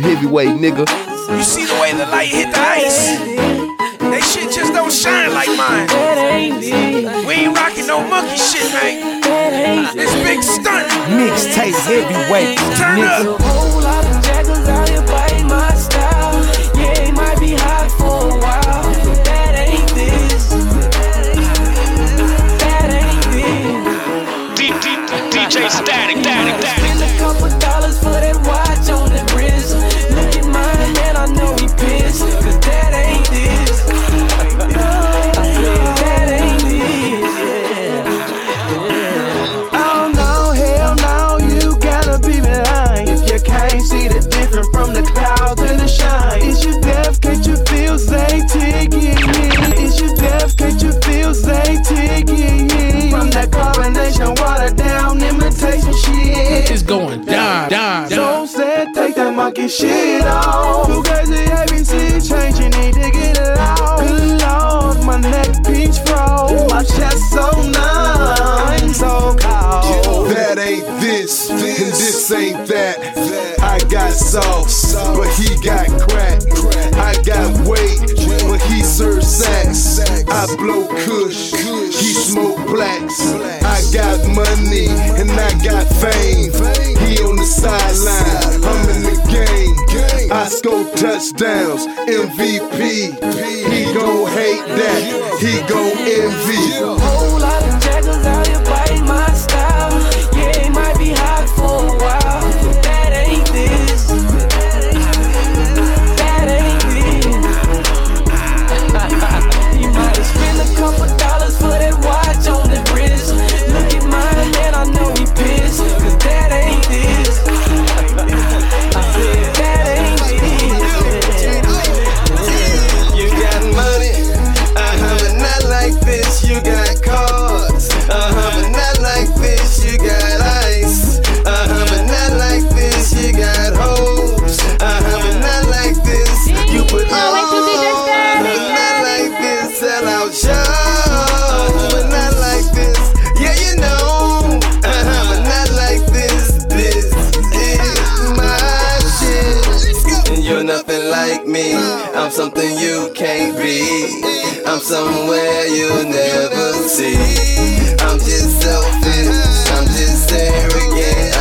Heavyweight nigga. You see the way the light hit the ice? They shit just don't shine like mine. We ain't rocking no monkey shit, man. This big stunt. Mixtape heavyweight. Turn nigga. up. whole lot of jackals out here biting my style. Yeah, it might be hot for a while, that ain't this. That ain't this. DJ Static, Static, Static. Spend a couple dollars for that watch on the wrist. Difference from the clouds and the shine Is you deaf, can't you feel, say tiggy Is you deaf, can't you feel, say tiggy From that carbonation, water down, imitation shit It's going down, down, down. So down. said, take that monkey shit off. Too crazy, ABC change, you need to get it out. Good lord, my neck peach froze. My chest so numb, I'm so cold. That ain't this, and this ain't that. I got sauce, but he got crack. I got weight, but he serves sex. I blow kush, he smoke blacks. I got money and I got fame. He on the sideline, I'm in the game. I score touchdowns, MVP. He gon' hate that, he gon' envy. Like me. I'm something you can't be. I'm somewhere you'll never see. I'm just selfish. I'm just arrogant.